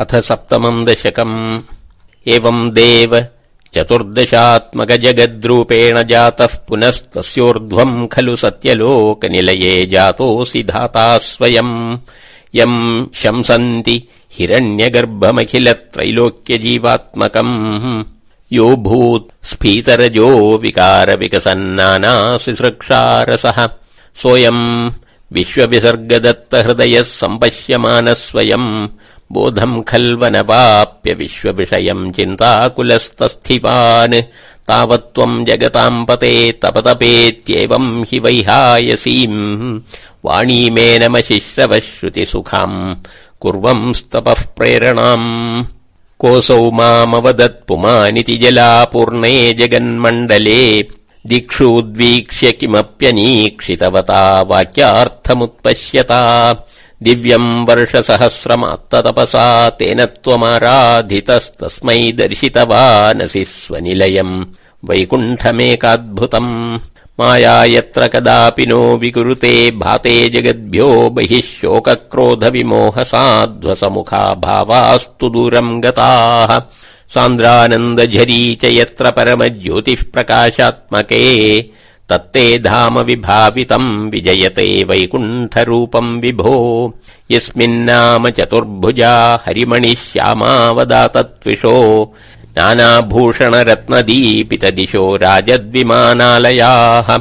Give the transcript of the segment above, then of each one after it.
अथ सप्तमम् दशकम्। एवम् देव चतुर्दशात्मकजगद्रूपेण जातः पुनस्तस्योर्ध्वम् खलु सत्यलोकनिलये जातोऽसि धाता स्वयम्। यम् शंसन्ति हिरण्यगर्भमखिलत्रैलोक्यजीवात्मकम्। यो भूत् स्फीतरजो विकारविकसन्नानासि सृक्षारसः। सोऽयम् विश्वविसर्गदत्तहृदयः सम्पश्यमानः स्वयम् बोधम् खल्वनवाप्य विश्वविषयम् चिन्ताकुलस्तस्थिवान्। तावत्त्वम् जगताम् पते तपतपेत्येवम् हि वैहायसीम्। वाणीमेनमशिश्रवः श्रुतिसुखाम् कुर्वंस्तपः प्रेरणाम्। कोऽसौ मामवदत्पुमानिति जलापूर्णे जगन्मण्डले। दिक्षूद्वीक्ष्य किमप्यनीक्षितवता वाक्यार्थमुत्पश्यता दिव्यम् वर्षसहस्रमात्ततपसा तेन त्वमाराधितस्तस्मै दर्शितवानसि स्वनिलयम् वैकुण्ठमेकाद्भुतम् माया यत्र कदापि नो विकुरुते भाते जगद्भ्यो बहिः शोकक्रोधविमोहसाध्वसमुखा भावास्तु दूरम् गताः सान्द्रानन्दझरी च यत्र परमज्योतिः प्रकाशात्मके तत्ते धाम विभावितम् विजयते वैकुण्ठरूपम् विभो। यस्मिन्नाम चतुर्भुजा हरिमणिः श्यामावदातत्विषो। नानाभूषणरत्नदीपितदिशो राजद्विमानालयाः।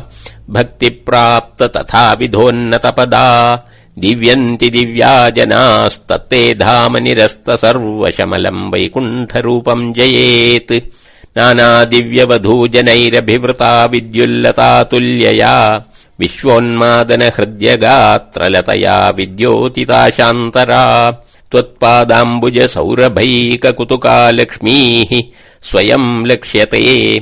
भक्तिप्राप्त तथाविधोन्नतपदा दिव्यन्ति दिव्या जनास्तत्ते धाम निरस्त सर्वशमलम् वैकुण्ठरूपम् जयेत् नानादिव्यवधूजनैरभिवृता विद्युल्लतातुल्यया विश्वोन्मादन हृद्यगात्रलतया विद्योतिता शान्तरा त्वत्पादाम्बुज सौरभैककुतुका लक्ष्मीः स्वयम् लक्ष्यते।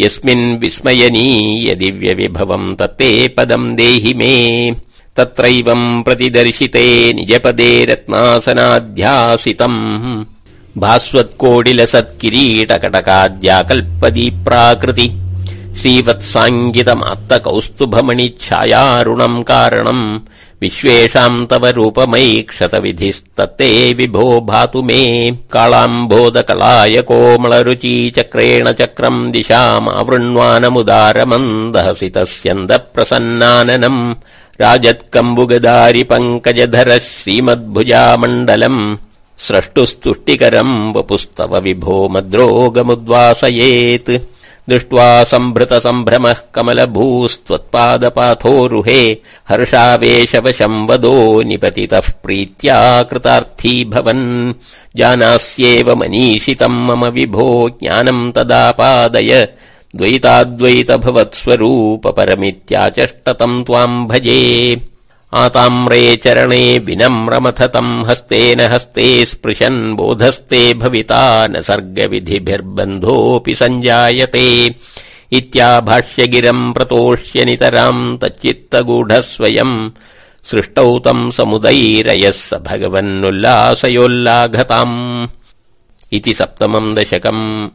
यस्मिन् विस्मयनीय दिव्यविभवम् तत्ते पदम् देहि मे। तत्रैवम् प्रतिदर्शिते निजपदे रत्नासनाध्यासितम् भास्वत्कोडिलसत्किरीटकटकाद्याकल्पदी प्राकृति श्रीवत्साङ्गितमात्तकौस्तुभमणिच्छायारुणम् कारणम् विश्वेषाम् तव रूपमैक्षतविधिस्तत्ते विभो भातु मे। कालाम्भोदकलाय कोमलरुची चक्रेण चक्रम् दिशामावृण्वानमुदारमन्दहसि तस्यन्दप्रसन्नाननम् राजत्कम्बुगदारि पङ्कजधरः श्रीमद्भुजामण्डलम् स्रष्टुस्तुष्टिकरम् वपुस्तव विभो मद्रोगमुद्वासयेत्। दृष्ट्वा सम्भृत सम्भ्रमः कमलभूस्त्वत्पादपाथोरुहे हर्षावेशवशम् वदो निपतितः प्रीत्या कृतार्थी भवन्। जानास्येव मनीषितम् मम विभो ज्ञानम् तदापादय। द्वैताद्वैत भवत्स्वरूप परमित्याचष्टतम् त्वाम् भजे आताम्रे चरणे विनम्रमथतम् हस्तेन हस्ते स्पृशन् बोधस्ते भविता न सर्गविधिभिर्बन्धोऽपि सञ्जायते। इत्याभाष्यगिरम् प्रतोष्य नितराम् तच्चित्तगूढः स्वयम् सृष्टौ तम् समुदैरयः स भगवन्नुल्लासयोल्लाघताम्। इति सप्तमम् दशकम्